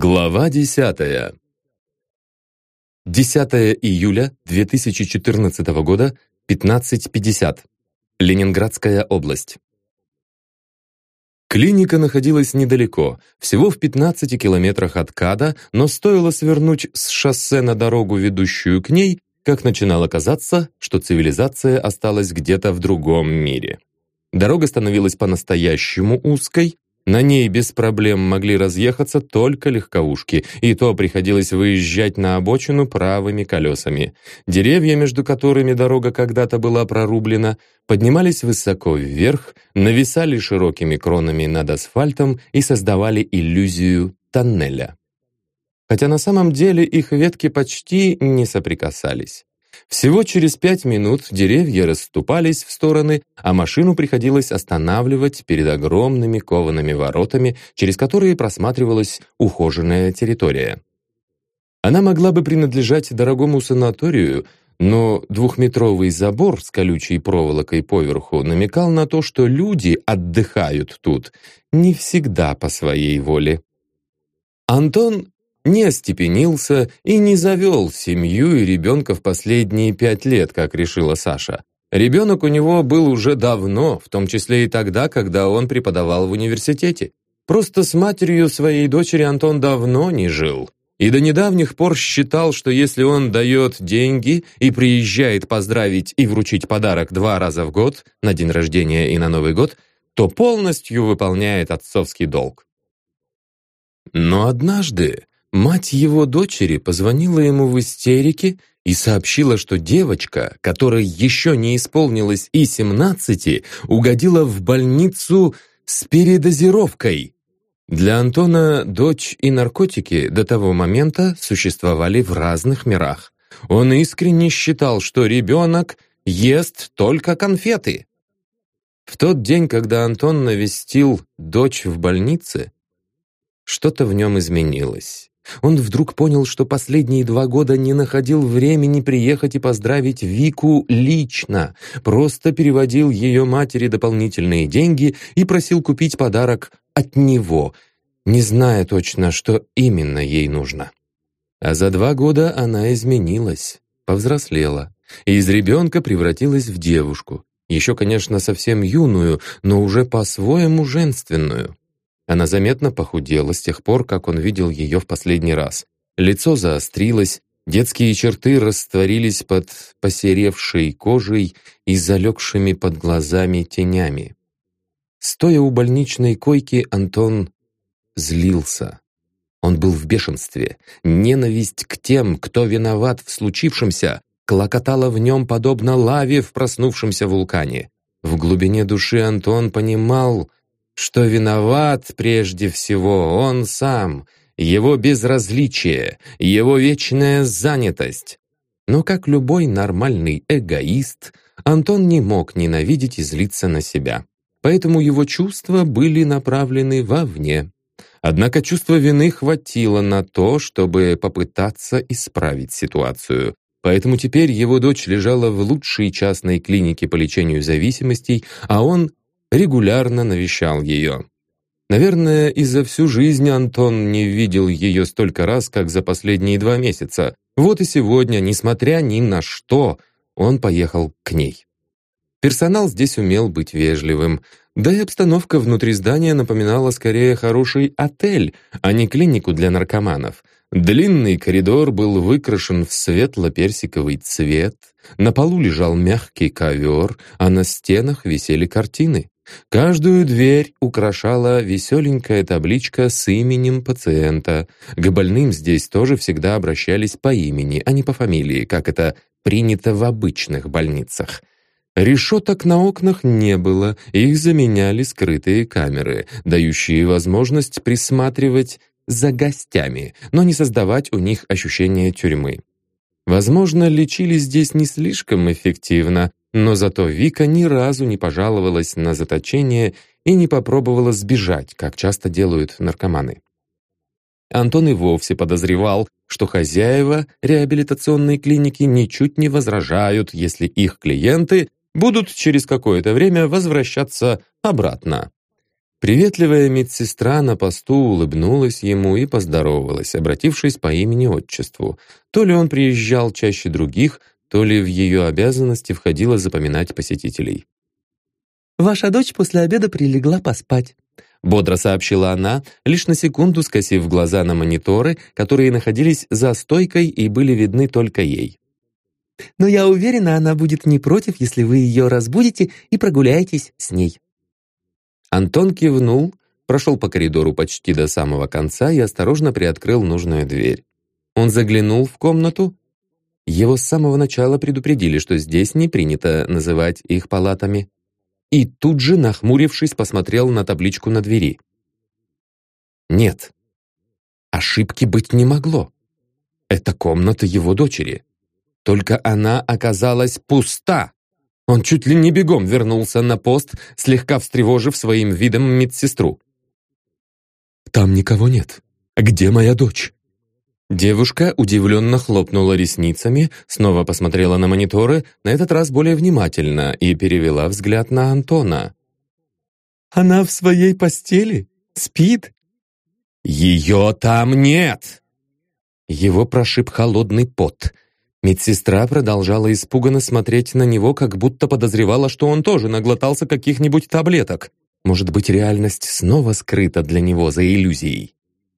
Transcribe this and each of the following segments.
Глава 10. 10 июля 2014 года, 15.50. Ленинградская область. Клиника находилась недалеко, всего в 15 километрах от КАДа, но стоило свернуть с шоссе на дорогу, ведущую к ней, как начинало казаться, что цивилизация осталась где-то в другом мире. Дорога становилась по-настоящему узкой, на ней без проблем могли разъехаться только легковушки, и то приходилось выезжать на обочину правыми колесами. Деревья, между которыми дорога когда-то была прорублена, поднимались высоко вверх, нависали широкими кронами над асфальтом и создавали иллюзию тоннеля. Хотя на самом деле их ветки почти не соприкасались. Всего через пять минут деревья расступались в стороны, а машину приходилось останавливать перед огромными коваными воротами, через которые просматривалась ухоженная территория. Она могла бы принадлежать дорогому санаторию, но двухметровый забор с колючей проволокой поверху намекал на то, что люди отдыхают тут не всегда по своей воле. Антон не остепенился и не завел семью и ребенка в последние пять лет, как решила Саша. Ребенок у него был уже давно, в том числе и тогда, когда он преподавал в университете. Просто с матерью своей дочери Антон давно не жил. И до недавних пор считал, что если он дает деньги и приезжает поздравить и вручить подарок два раза в год, на день рождения и на Новый год, то полностью выполняет отцовский долг. Но однажды Мать его дочери позвонила ему в истерике и сообщила, что девочка, которой еще не исполнилось и 17, угодила в больницу с передозировкой. Для Антона дочь и наркотики до того момента существовали в разных мирах. Он искренне считал, что ребенок ест только конфеты. В тот день, когда Антон навестил дочь в больнице, что-то в нем изменилось. Он вдруг понял, что последние два года не находил времени приехать и поздравить Вику лично, просто переводил ее матери дополнительные деньги и просил купить подарок от него, не зная точно, что именно ей нужно. А за два года она изменилась, повзрослела, и из ребенка превратилась в девушку. Еще, конечно, совсем юную, но уже по-своему женственную. Она заметно похудела с тех пор, как он видел ее в последний раз. Лицо заострилось, детские черты растворились под посеревшей кожей и залегшими под глазами тенями. Стоя у больничной койки, Антон злился. Он был в бешенстве. Ненависть к тем, кто виноват в случившемся, клокотала в нем подобно лаве в проснувшемся вулкане. В глубине души Антон понимал, что виноват прежде всего он сам, его безразличие, его вечная занятость. Но как любой нормальный эгоист, Антон не мог ненавидеть и злиться на себя. Поэтому его чувства были направлены вовне. Однако чувства вины хватило на то, чтобы попытаться исправить ситуацию. Поэтому теперь его дочь лежала в лучшей частной клинике по лечению зависимостей, а он регулярно навещал ее. Наверное, и за всю жизнь Антон не видел ее столько раз, как за последние два месяца. Вот и сегодня, несмотря ни на что, он поехал к ней. Персонал здесь умел быть вежливым, да и обстановка внутри здания напоминала скорее хороший отель, а не клинику для наркоманов. Длинный коридор был выкрашен в светло-персиковый цвет, на полу лежал мягкий ковер, а на стенах висели картины. Каждую дверь украшала веселенькая табличка с именем пациента. К больным здесь тоже всегда обращались по имени, а не по фамилии, как это принято в обычных больницах. Решеток на окнах не было, их заменяли скрытые камеры, дающие возможность присматривать за гостями, но не создавать у них ощущение тюрьмы. Возможно, лечили здесь не слишком эффективно, но зато Вика ни разу не пожаловалась на заточение и не попробовала сбежать, как часто делают наркоманы. Антон и вовсе подозревал, что хозяева реабилитационной клиники ничуть не возражают, если их клиенты будут через какое-то время возвращаться обратно. Приветливая медсестра на посту улыбнулась ему и поздоровалась, обратившись по имени-отчеству. То ли он приезжал чаще других, то ли в ее обязанности входило запоминать посетителей. «Ваша дочь после обеда прилегла поспать», — бодро сообщила она, лишь на секунду скосив глаза на мониторы, которые находились за стойкой и были видны только ей. «Но я уверена, она будет не против, если вы ее разбудите и прогуляетесь с ней». Антон кивнул, прошел по коридору почти до самого конца и осторожно приоткрыл нужную дверь. Он заглянул в комнату. Его с самого начала предупредили, что здесь не принято называть их палатами. И тут же, нахмурившись, посмотрел на табличку на двери. Нет, ошибки быть не могло. Это комната его дочери. Только она оказалась пуста. Он чуть ли не бегом вернулся на пост, слегка встревожив своим видом медсестру. «Там никого нет. Где моя дочь?» Девушка удивленно хлопнула ресницами, снова посмотрела на мониторы, на этот раз более внимательно, и перевела взгляд на Антона. «Она в своей постели? Спит?» «Ее там нет!» Его прошиб холодный пот – Медсестра продолжала испуганно смотреть на него, как будто подозревала, что он тоже наглотался каких-нибудь таблеток. Может быть, реальность снова скрыта для него за иллюзией?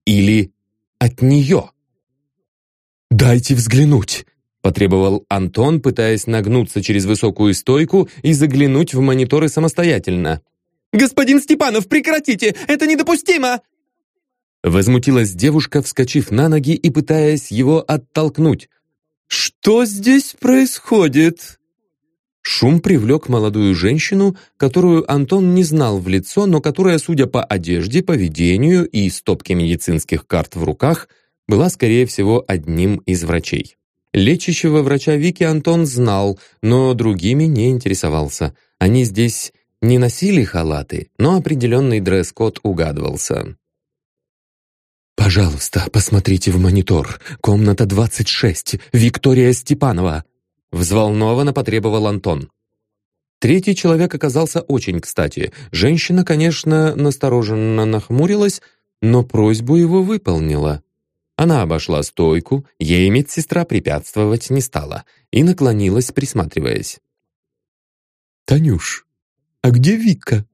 Или от нее? «Дайте взглянуть!» — потребовал Антон, пытаясь нагнуться через высокую стойку и заглянуть в мониторы самостоятельно. «Господин Степанов, прекратите! Это недопустимо!» Возмутилась девушка, вскочив на ноги и пытаясь его оттолкнуть. «Что здесь происходит?» Шум привлек молодую женщину, которую Антон не знал в лицо, но которая, судя по одежде, поведению и стопке медицинских карт в руках, была, скорее всего, одним из врачей. Лечащего врача Вики Антон знал, но другими не интересовался. Они здесь не носили халаты, но определенный дресс-код угадывался. «Пожалуйста, посмотрите в монитор. Комната 26. Виктория Степанова!» Взволнованно потребовал Антон. Третий человек оказался очень кстати. Женщина, конечно, настороженно нахмурилась, но просьбу его выполнила. Она обошла стойку, ей медсестра препятствовать не стала и наклонилась, присматриваясь. «Танюш, а где Вика?»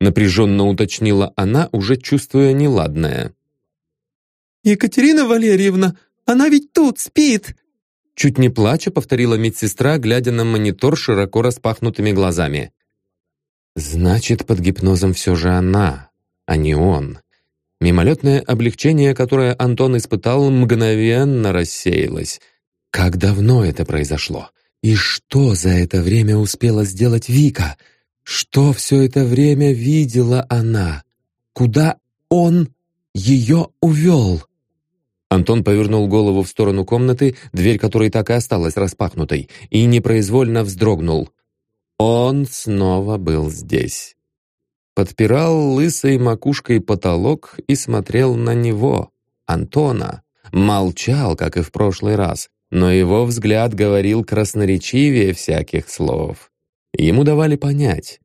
напряженно уточнила она, уже чувствуя неладное. «Екатерина Валерьевна, она ведь тут спит!» Чуть не плача, повторила медсестра, глядя на монитор широко распахнутыми глазами. «Значит, под гипнозом все же она, а не он». Мимолетное облегчение, которое Антон испытал, мгновенно рассеялось. Как давно это произошло? И что за это время успела сделать Вика? Что все это время видела она? Куда он ее увел? Антон повернул голову в сторону комнаты, дверь которой так и осталась распахнутой, и непроизвольно вздрогнул. Он снова был здесь. Подпирал лысой макушкой потолок и смотрел на него, Антона. Молчал, как и в прошлый раз, но его взгляд говорил красноречивее всяких слов. Ему давали понять,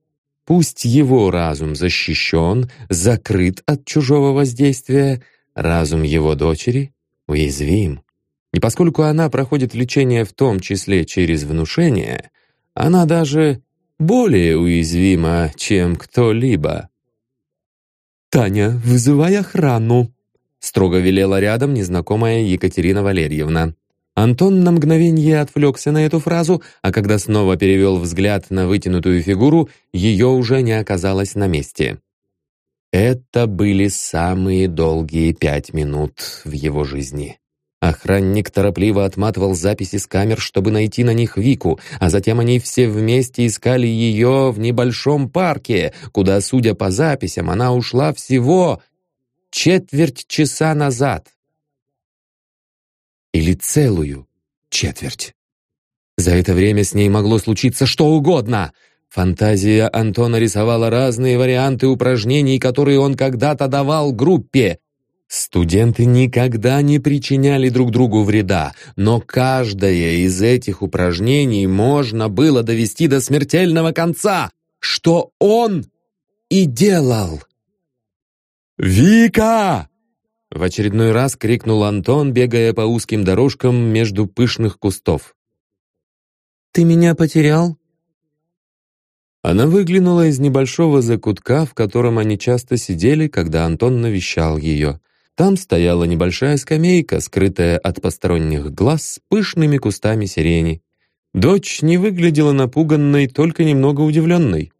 пусть его разум защищен, закрыт от чужого воздействия, разум его дочери уязвим. И поскольку она проходит лечение в том числе через внушение, она даже более уязвима, чем кто-либо. «Таня, вызывай охрану!» строго велела рядом незнакомая Екатерина Валерьевна. Антон на мгновение отвлекся на эту фразу, а когда снова перевел взгляд на вытянутую фигуру, ее уже не оказалось на месте. Это были самые долгие пять минут в его жизни. Охранник торопливо отматывал записи с камер, чтобы найти на них Вику, а затем они все вместе искали ее в небольшом парке, куда, судя по записям, она ушла всего четверть часа назад. Или целую четверть. За это время с ней могло случиться что угодно — Фантазия Антона рисовала разные варианты упражнений, которые он когда-то давал группе. Студенты никогда не причиняли друг другу вреда, но каждое из этих упражнений можно было довести до смертельного конца, что он и делал. «Вика!» В очередной раз крикнул Антон, бегая по узким дорожкам между пышных кустов. «Ты меня потерял?» Она выглянула из небольшого закутка, в котором они часто сидели, когда Антон навещал ее. Там стояла небольшая скамейка, скрытая от посторонних глаз с пышными кустами сирени. Дочь не выглядела напуганной, только немного удивленной.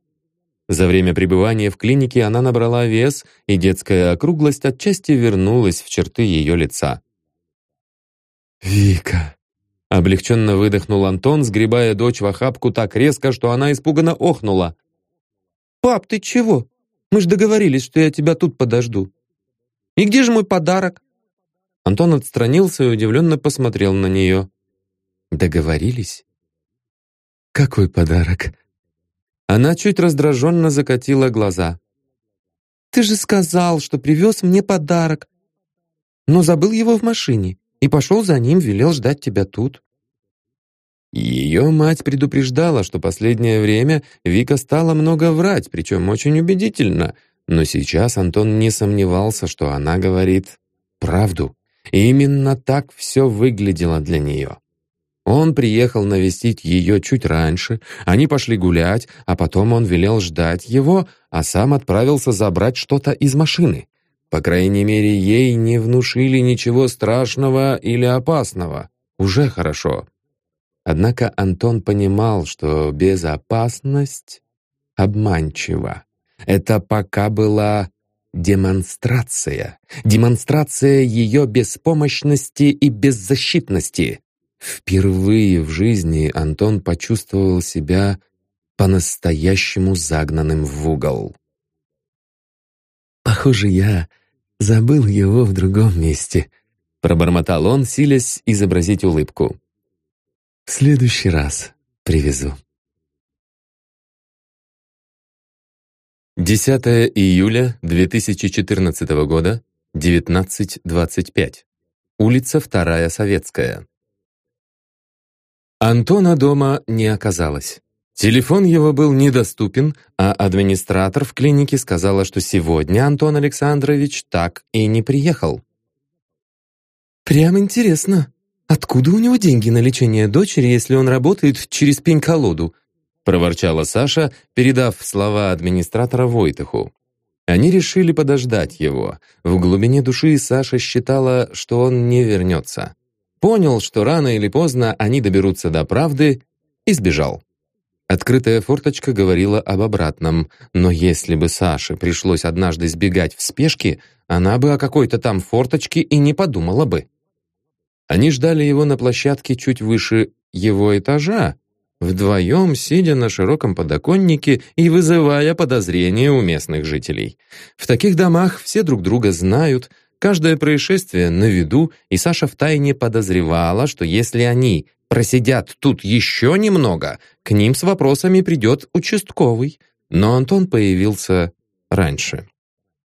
За время пребывания в клинике она набрала вес, и детская округлость отчасти вернулась в черты ее лица. «Вика!» — облегченно выдохнул Антон, сгребая дочь в охапку так резко, что она испуганно охнула. «Пап, ты чего? Мы ж договорились, что я тебя тут подожду. И где же мой подарок?» Антон отстранился и удивленно посмотрел на нее. «Договорились? Какой подарок?» Она чуть раздраженно закатила глаза. «Ты же сказал, что привез мне подарок, но забыл его в машине и пошел за ним, велел ждать тебя тут». Ее мать предупреждала, что последнее время Вика стала много врать, причем очень убедительно, но сейчас Антон не сомневался, что она говорит правду. И именно так все выглядело для нее. Он приехал навестить ее чуть раньше, они пошли гулять, а потом он велел ждать его, а сам отправился забрать что-то из машины. По крайней мере, ей не внушили ничего страшного или опасного. Уже хорошо. Однако Антон понимал, что безопасность обманчива. Это пока была демонстрация. Демонстрация ее беспомощности и беззащитности. Впервые в жизни Антон почувствовал себя по-настоящему загнанным в угол. «Похоже, я забыл его в другом месте», — пробормотал он, силясь изобразить улыбку. «В следующий раз привезу». 10 июля 2014 года, 19.25. Улица Вторая Советская. Антона дома не оказалось. Телефон его был недоступен, а администратор в клинике сказала, что сегодня Антон Александрович так и не приехал. «Прям интересно, откуда у него деньги на лечение дочери, если он работает через пень-колоду?» Проворчала Саша, передав слова администратора Войтаху. Они решили подождать его. В глубине души Саша считала, что он не вернется понял, что рано или поздно они доберутся до правды, и сбежал. Открытая форточка говорила об обратном, но если бы Саше пришлось однажды сбегать в спешке, она бы о какой-то там форточке и не подумала бы. Они ждали его на площадке чуть выше его этажа, вдвоем сидя на широком подоконнике и вызывая подозрения у местных жителей. В таких домах все друг друга знают, Каждое происшествие на виду, и Саша втайне подозревала, что если они просидят тут еще немного, к ним с вопросами придет участковый. Но Антон появился раньше.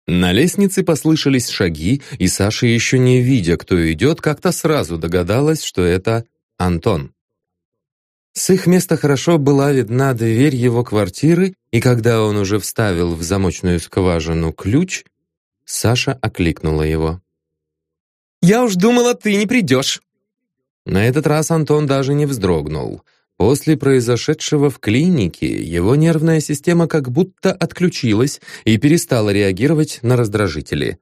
На лестнице послышались шаги, и Саша, еще не видя, кто идет, как-то сразу догадалась, что это Антон. С их места хорошо была видна дверь его квартиры, и когда он уже вставил в замочную скважину ключ, Саша окликнула его. «Я уж думала, ты не придешь!» На этот раз Антон даже не вздрогнул. После произошедшего в клинике его нервная система как будто отключилась и перестала реагировать на раздражители.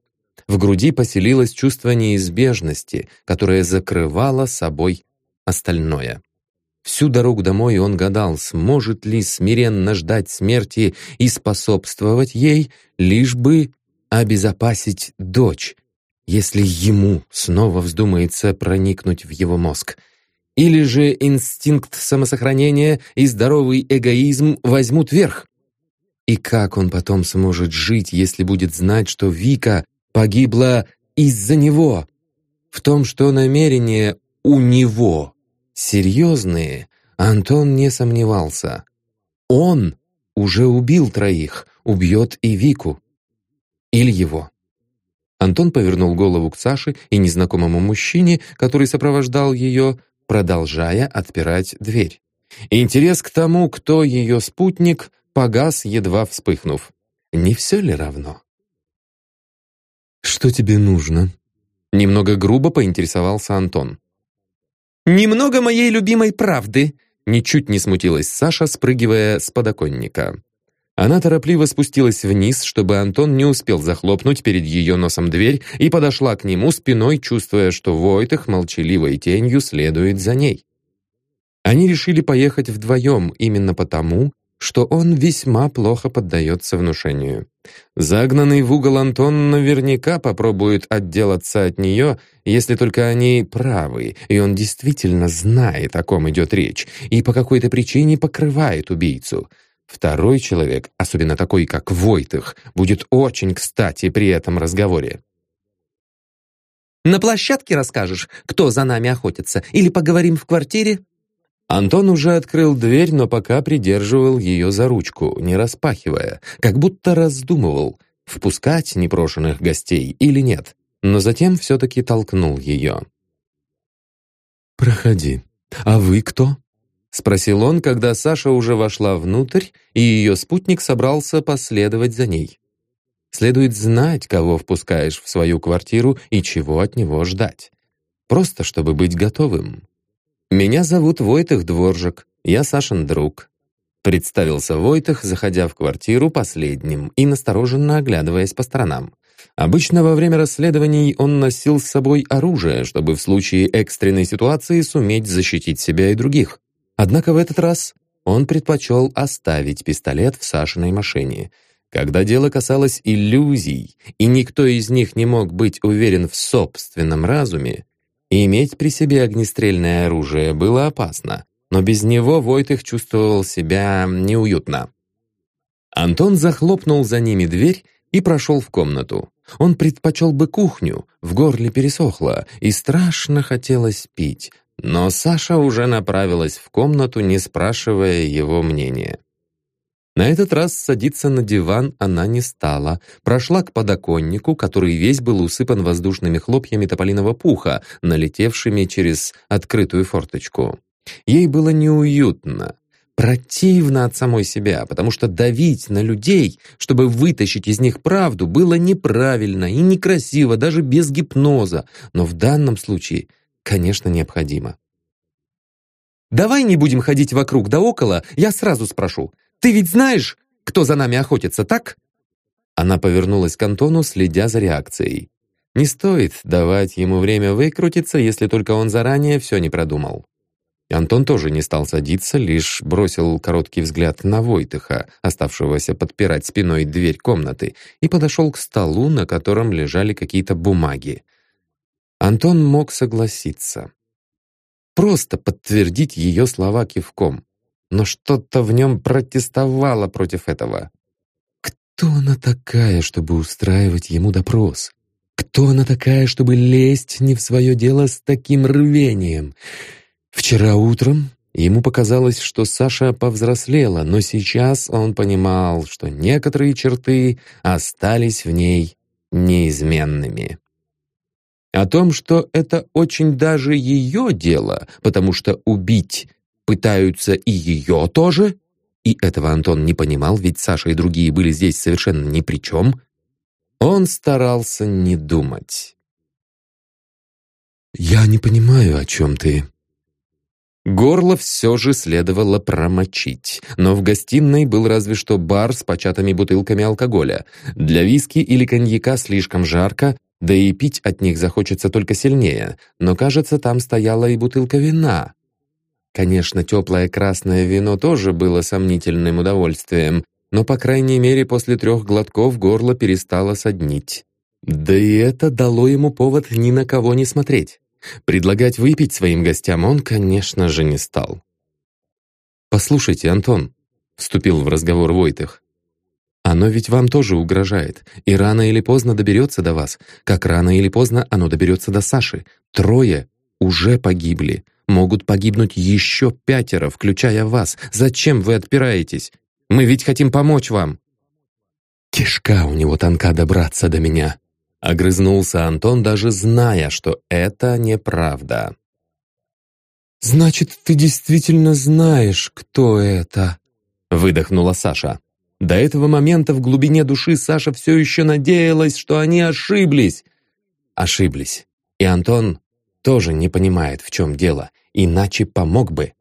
В груди поселилось чувство неизбежности, которое закрывало собой остальное. Всю дорогу домой он гадал, сможет ли смиренно ждать смерти и способствовать ей, лишь бы обезопасить дочь, если ему снова вздумается проникнуть в его мозг. Или же инстинкт самосохранения и здоровый эгоизм возьмут верх. И как он потом сможет жить, если будет знать, что Вика погибла из-за него? В том, что намерения у него серьезные, Антон не сомневался. Он уже убил троих, убьет и Вику. Или его. Антон повернул голову к Саше и незнакомому мужчине, который сопровождал ее, продолжая отпирать дверь. Интерес к тому, кто ее спутник, погас, едва вспыхнув. Не все ли равно? «Что тебе нужно?» Немного грубо поинтересовался Антон. «Немного моей любимой правды», ничуть не смутилась Саша, спрыгивая с подоконника. Она торопливо спустилась вниз, чтобы Антон не успел захлопнуть перед ее носом дверь и подошла к нему спиной, чувствуя, что Войтых молчаливой тенью следует за ней. Они решили поехать вдвоем именно потому, что он весьма плохо поддается внушению. Загнанный в угол Антон наверняка попробует отделаться от нее, если только они правы, и он действительно знает, о ком идет речь, и по какой-то причине покрывает убийцу. Второй человек, особенно такой, как Войтых, будет очень кстати при этом разговоре. «На площадке расскажешь, кто за нами охотится, или поговорим в квартире?» Антон уже открыл дверь, но пока придерживал ее за ручку, не распахивая, как будто раздумывал, впускать непрошенных гостей или нет, но затем все-таки толкнул ее. «Проходи. А вы кто?» — спросил он, когда Саша уже вошла внутрь, и ее спутник собрался последовать за ней. Следует знать, кого впускаешь в свою квартиру и чего от него ждать. Просто чтобы быть готовым. «Меня зовут Войтых Дворжик, я Сашин друг», Представился Войтых, заходя в квартиру последним и настороженно оглядываясь по сторонам. Обычно во время расследований он носил с собой оружие, чтобы в случае экстренной ситуации суметь защитить себя и других. Однако в этот раз он предпочел оставить пистолет в Сашиной машине. Когда дело касалось иллюзий, и никто из них не мог быть уверен в собственном разуме, Иметь при себе огнестрельное оружие было опасно, но без него Войтых чувствовал себя неуютно. Антон захлопнул за ними дверь и прошел в комнату. Он предпочел бы кухню, в горле пересохло, и страшно хотелось пить, но Саша уже направилась в комнату, не спрашивая его мнения. На этот раз садиться на диван она не стала. Прошла к подоконнику, который весь был усыпан воздушными хлопьями тополиного пуха, налетевшими через открытую форточку. Ей было неуютно, противно от самой себя, потому что давить на людей, чтобы вытащить из них правду, было неправильно и некрасиво, даже без гипноза, но в данном случае, конечно, необходимо. «Давай не будем ходить вокруг да около, я сразу спрошу. Ты ведь знаешь, кто за нами охотится, так?» Она повернулась к Антону, следя за реакцией. Не стоит давать ему время выкрутиться, если только он заранее все не продумал. Антон тоже не стал садиться, лишь бросил короткий взгляд на Войтыха, оставшегося подпирать спиной дверь комнаты, и подошел к столу, на котором лежали какие-то бумаги. Антон мог согласиться. Просто подтвердить ее слова кивком но что-то в нем протестовало против этого. Кто она такая, чтобы устраивать ему допрос? Кто она такая, чтобы лезть не в свое дело с таким рвением? Вчера утром ему показалось, что Саша повзрослела, но сейчас он понимал, что некоторые черты остались в ней неизменными. О том, что это очень даже ее дело, потому что убить пытаются и ее тоже? И этого Антон не понимал, ведь Саша и другие были здесь совершенно ни при чем. Он старался не думать. «Я не понимаю, о чем ты». Горло все же следовало промочить, но в гостиной был разве что бар с початыми бутылками алкоголя. Для виски или коньяка слишком жарко, да и пить от них захочется только сильнее, но, кажется, там стояла и бутылка вина. Конечно, теплое красное вино тоже было сомнительным удовольствием, но, по крайней мере, после трех глотков горло перестало соднить. Да и это дало ему повод ни на кого не смотреть. Предлагать выпить своим гостям он, конечно же, не стал. «Послушайте, Антон», — вступил в разговор Войтых, «оно ведь вам тоже угрожает, и рано или поздно доберется до вас, как рано или поздно оно доберется до Саши. Трое уже погибли, Могут погибнуть еще пятеро, включая вас. Зачем вы отпираетесь? Мы ведь хотим помочь вам». «Кишка у него тонка добраться до меня», — огрызнулся Антон, даже зная, что это неправда. «Значит, ты действительно знаешь, кто это?» — выдохнула Саша. До этого момента в глубине души Саша все еще надеялась, что они ошиблись. Ошиблись. И Антон тоже не понимает, в чем дело, иначе помог бы.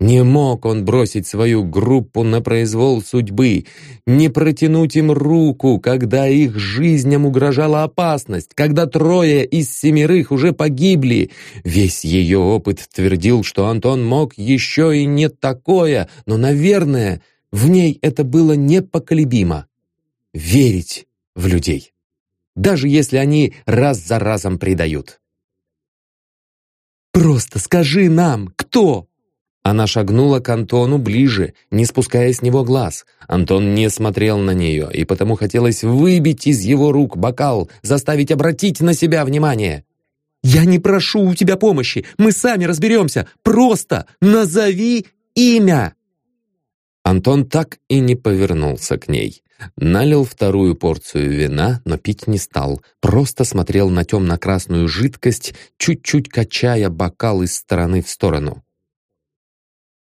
Не мог он бросить свою группу на произвол судьбы, не протянуть им руку, когда их жизням угрожала опасность, когда трое из семерых уже погибли. Весь ее опыт твердил, что Антон мог еще и не такое, но, наверное, в ней это было непоколебимо. Верить в людей, даже если они раз за разом предают. «Просто скажи нам, кто?» Она шагнула к Антону ближе, не спуская с него глаз. Антон не смотрел на нее, и потому хотелось выбить из его рук бокал, заставить обратить на себя внимание. «Я не прошу у тебя помощи, мы сами разберемся. Просто назови имя!» Антон так и не повернулся к ней. Налил вторую порцию вина, но пить не стал. Просто смотрел на темно-красную жидкость, чуть-чуть качая бокал из стороны в сторону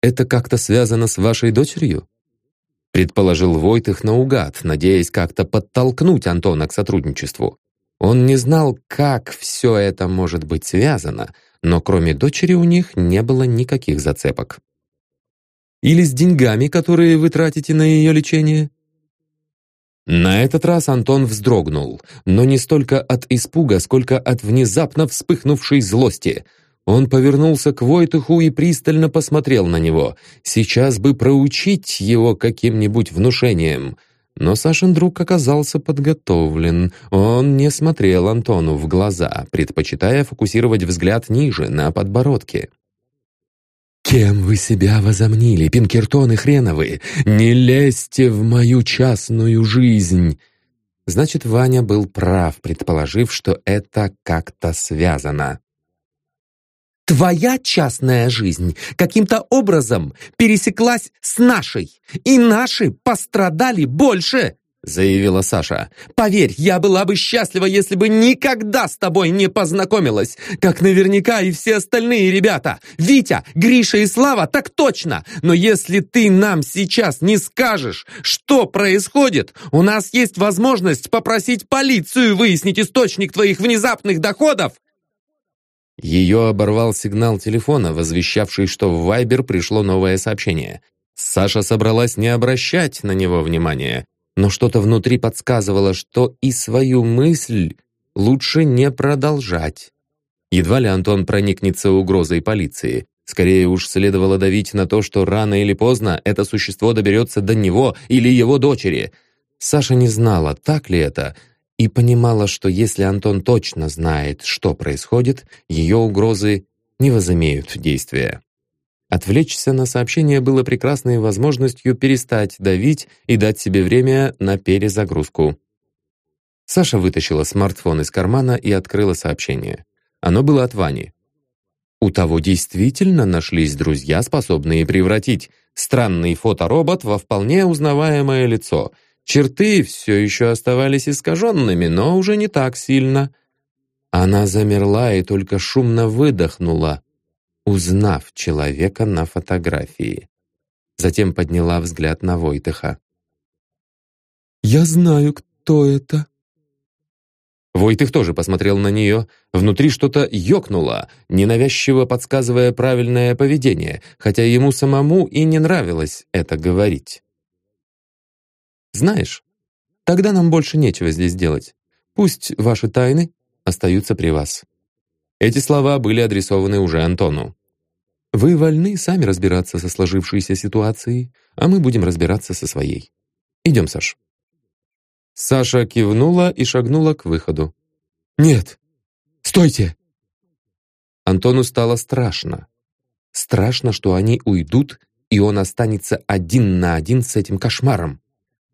это как-то связано с вашей дочерью?» Предположил Войтых наугад, надеясь как-то подтолкнуть Антона к сотрудничеству. Он не знал, как все это может быть связано, но кроме дочери у них не было никаких зацепок. «Или с деньгами, которые вы тратите на ее лечение?» На этот раз Антон вздрогнул, но не столько от испуга, сколько от внезапно вспыхнувшей злости – он повернулся к Войтуху и пристально посмотрел на него. Сейчас бы проучить его каким-нибудь внушением. Но Сашин друг оказался подготовлен. Он не смотрел Антону в глаза, предпочитая фокусировать взгляд ниже, на подбородке. «Кем вы себя возомнили, Пинкертоны хреновы? Не лезьте в мою частную жизнь!» Значит, Ваня был прав, предположив, что это как-то связано. Твоя частная жизнь каким-то образом пересеклась с нашей, и наши пострадали больше, заявила Саша. «Поверь, я была бы счастлива, если бы никогда с тобой не познакомилась, как наверняка и все остальные ребята. Витя, Гриша и Слава, так точно. Но если ты нам сейчас не скажешь, что происходит, у нас есть возможность попросить полицию выяснить источник твоих внезапных доходов ее оборвал сигнал телефона, возвещавший, что в Вайбер пришло новое сообщение. Саша собралась не обращать на него внимания, но что-то внутри подсказывало, что и свою мысль лучше не продолжать. Едва ли Антон проникнется угрозой полиции. Скорее уж следовало давить на то, что рано или поздно это существо доберется до него или его дочери. Саша не знала, так ли это, и понимала, что если Антон точно знает, что происходит, ее угрозы не возымеют действия. Отвлечься на сообщение было прекрасной возможностью перестать давить и дать себе время на перезагрузку. Саша вытащила смартфон из кармана и открыла сообщение. Оно было от Вани. У того действительно нашлись друзья, способные превратить странный фоторобот во вполне узнаваемое лицо — Черты все еще оставались искаженными, но уже не так сильно. Она замерла и только шумно выдохнула, узнав человека на фотографии. Затем подняла взгляд на Войтыха. «Я знаю, кто это». Войтых тоже посмотрел на нее. Внутри что-то ёкнуло, ненавязчиво подсказывая правильное поведение, хотя ему самому и не нравилось это говорить. Знаешь, тогда нам больше нечего здесь делать. Пусть ваши тайны остаются при вас». Эти слова были адресованы уже Антону. «Вы вольны сами разбираться со сложившейся ситуацией, а мы будем разбираться со своей. Идем, Саш». Саша кивнула и шагнула к выходу. «Нет! Стойте!» Антону стало страшно. Страшно, что они уйдут, и он останется один на один с этим кошмаром.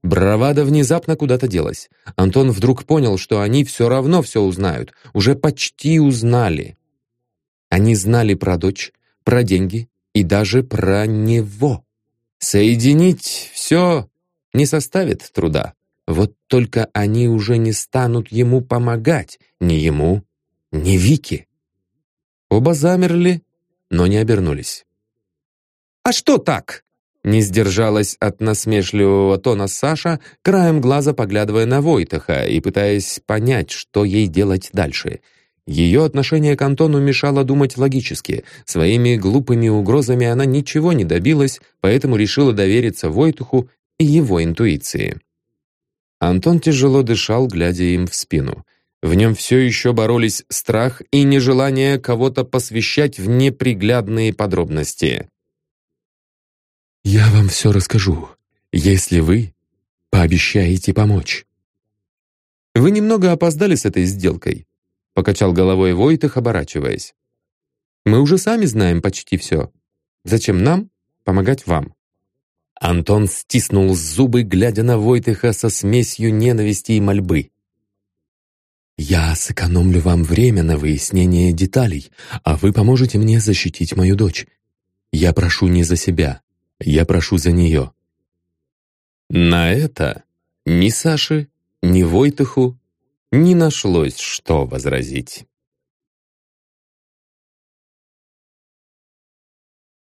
Бравада внезапно куда-то делась. Антон вдруг понял, что они все равно все узнают. Уже почти узнали. Они знали про дочь, про деньги и даже про него. Соединить все не составит труда. Вот только они уже не станут ему помогать, ни ему, ни Вике. Оба замерли, но не обернулись. «А что так?» Не сдержалась от насмешливого тона Саша, краем глаза поглядывая на Войтаха и пытаясь понять, что ей делать дальше. Ее отношение к Антону мешало думать логически. Своими глупыми угрозами она ничего не добилась, поэтому решила довериться Войтуху и его интуиции. Антон тяжело дышал, глядя им в спину. В нем все еще боролись страх и нежелание кого-то посвящать в неприглядные подробности. «Я вам все расскажу, если вы пообещаете помочь». «Вы немного опоздали с этой сделкой», — покачал головой Войтых, оборачиваясь. «Мы уже сами знаем почти все. Зачем нам помогать вам?» Антон стиснул зубы, глядя на Войтыха со смесью ненависти и мольбы. «Я сэкономлю вам время на выяснение деталей, а вы поможете мне защитить мою дочь. Я прошу не за себя, я прошу за нее». На это ни Саши, ни Войтыху не нашлось, что возразить.